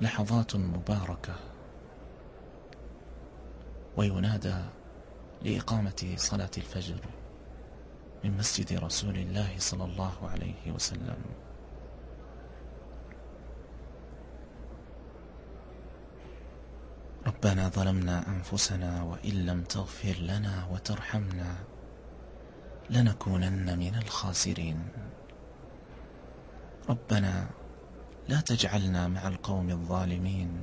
لحظات مباركة. وينادى لإقامة صلاة الفجر من مسجد رسول الله صلى الله عليه وسلم. ربنا ظلمنا أنفسنا وإن لم تغفر لنا وترحمنا لنكونن من الخاسرين. ربنا لا تجعلنا مع القوم الظالمين.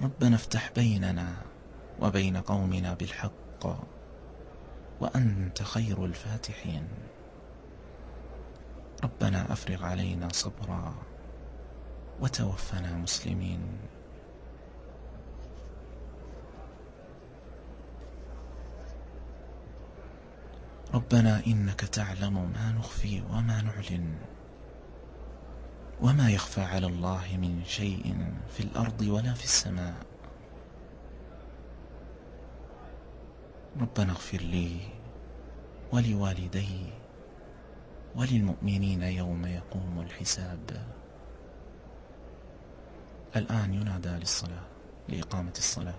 ربنا افتح بيننا وبين قومنا بالحق وأنت خير الفاتحين. ربنا أفرغ علينا صبرا وتوفنا مسلمين. ربنا إنك تعلم ما نخفي وما نعلن. وما يخفى على الله من شيء في الأرض ولا في السماء. ربنا اغفر لي ولوالدي وللمؤمنين يوم يقوم الحساب. الآن ينادى للصلاة لإقامة الصلاة.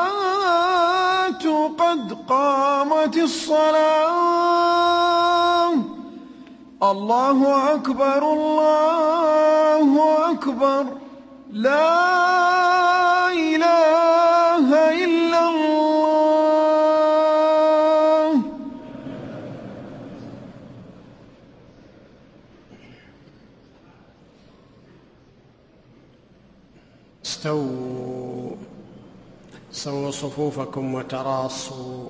قامت الصلاة. الله أكبر الله أكبر. لا إله إلا الله. استووا سووا صفوفكم وتراصوا.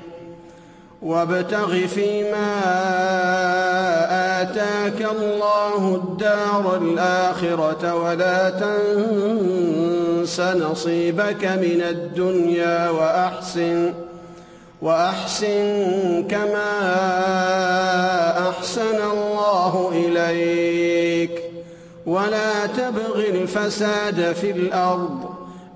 وابتغ فيما آتاك الله الدار الآخرة ولا تنس نصيبك من الدنيا وأحسن وأحسن كما أحسن الله إليك. ولا تبغ الفساد في الأرض.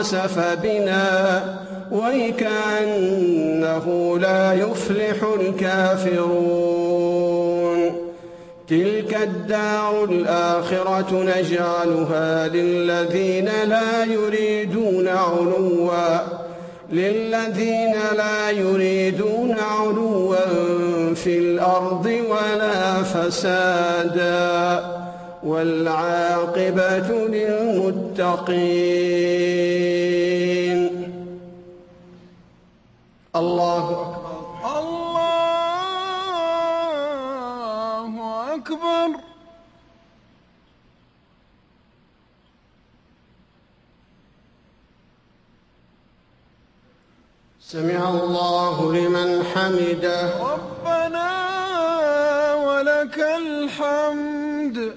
لخسف بنا ويكأنه لا يفلح الكافرون. تلك الدار الآخرة نجعلها للذين لا يريدون علوا للذين لا يريدون علوا في الأرض ولا فسادا. والعاقبة للمتقين. الله أكبر. الله أكبر. سمع الله لمن حمده ربنا ولك الحمد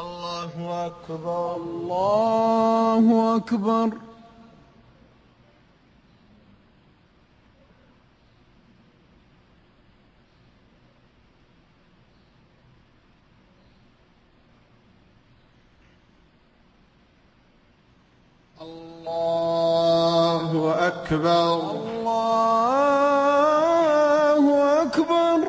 الله أكبر الله أكبر الله أكبر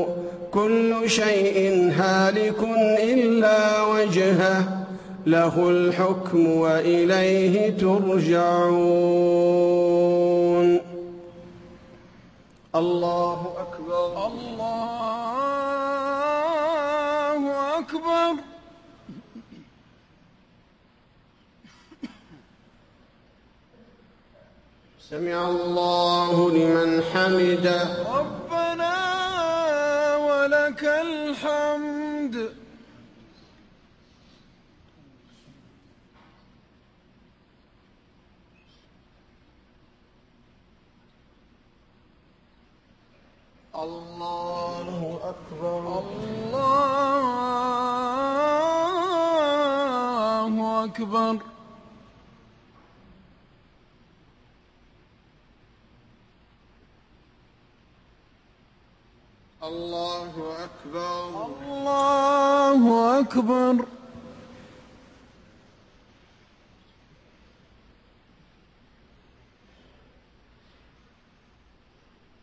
كل شيء هالك إلا وجهه له الحكم وإليه ترجعون. الله أكبر. الله أكبر. سمع الله لمن حمده. الحمد الله أكبر الله أكبر الله أكبر الله أكبر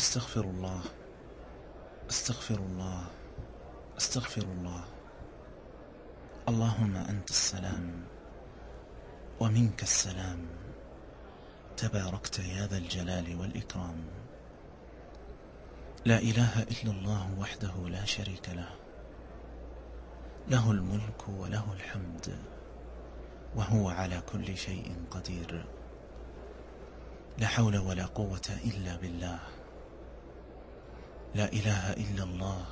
استغفر الله. استغفر الله. استغفر الله. اللهم أنت السلام ومنك السلام. تباركت يا ذا الجلال والإكرام. لا إله إلا الله وحده لا شريك له. له الملك وله الحمد وهو على كل شيء قدير. لا حول ولا قوة إلا بالله. لا إله إلا الله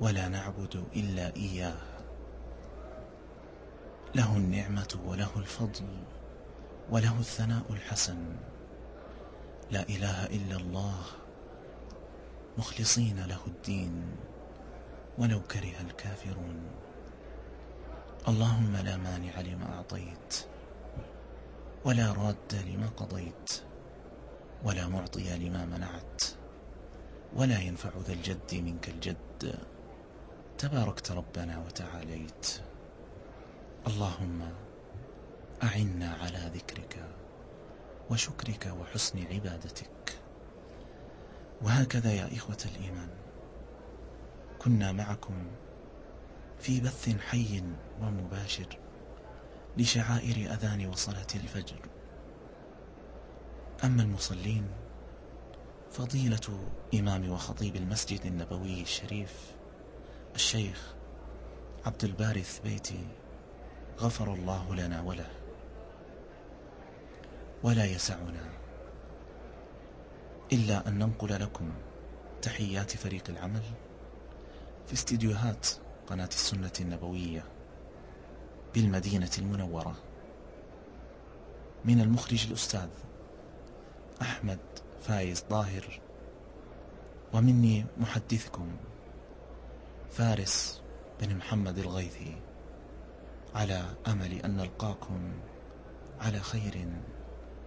ولا نعبد إلا إياه. له النعمة وله الفضل وله الثناء الحسن. لا إله إلا الله مخلصين له الدين ولو كره الكافرون. اللهم لا مانع لما أعطيت ولا راد لما قضيت ولا معطي لما منعت. ولا ينفع ذا الجد منك الجد. تباركت ربنا وتعاليت. اللهم أعنا على ذكرك وشكرك وحسن عبادتك. وهكذا يا إخوة الإيمان كنا معكم في بث حي ومباشر لشعائر أذان وصلاة الفجر. أما المصلين فضيلة إمام وخطيب المسجد النبوي الشريف الشيخ عبد الباري الثبيتي غفر الله لنا وله. ولا يسعنا إلا أن ننقل لكم تحيات فريق العمل في استديوهات قناة السنة النبوية بالمدينة المنورة. من المخرج الأستاذ أحمد فايز ظاهر ومني محدثكم فارس بن محمد الغيثي على أمل أن نلقاكم على خير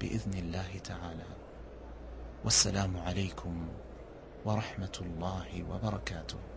بإذن الله تعالى. والسلام عليكم ورحمة الله وبركاته.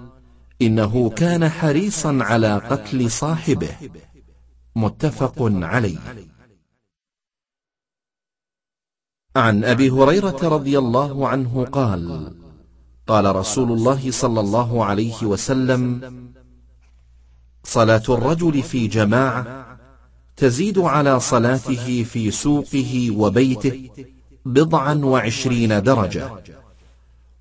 إنه كان حريصا على قتل صاحبه. متفق عليه. عن أبي هريرة رضي الله عنه قال قال رسول الله صلى الله عليه وسلم صلاة الرجل في جماعة تزيد على صلاته في سوقه وبيته بضعا وعشرين درجة.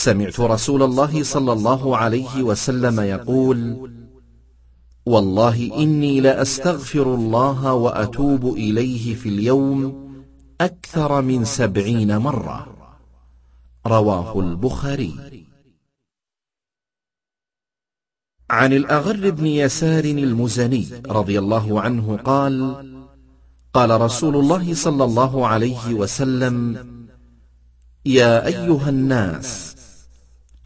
سمعت رسول الله صلى الله عليه وسلم يقول والله إني لأستغفر الله وأتوب إليه في اليوم أكثر من سبعين مرة. رواه البخاري. عن الأغر بن يسار المزني رضي الله عنه قال قال رسول الله صلى الله عليه وسلم يا أيها الناس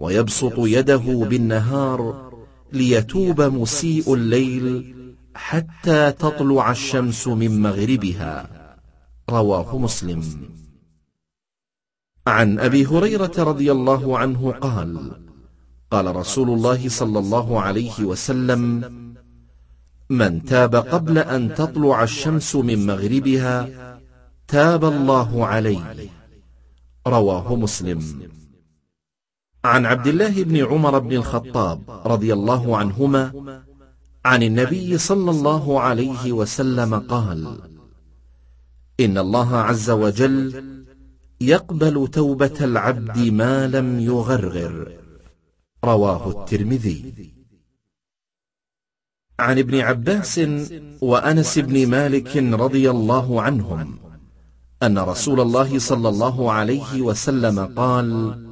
ويبسط يده بالنهار ليتوب مسيء الليل حتى تطلع الشمس من مغربها. رواه مسلم. عن أبي هريرة رضي الله عنه قال قال رسول الله صلى الله عليه وسلم من تاب قبل أن تطلع الشمس من مغربها تاب الله عليه رواه مسلم. عن عبد الله بن عمر بن الخطاب رضي الله عنهما عن النبي صلى الله عليه وسلم قال إن الله عز وجل يقبل توبة العبد ما لم يغرغر. رواه الترمذي. عن ابن عباس وأنس بن مالك رضي الله عنهم أن رسول الله صلى الله عليه وسلم قال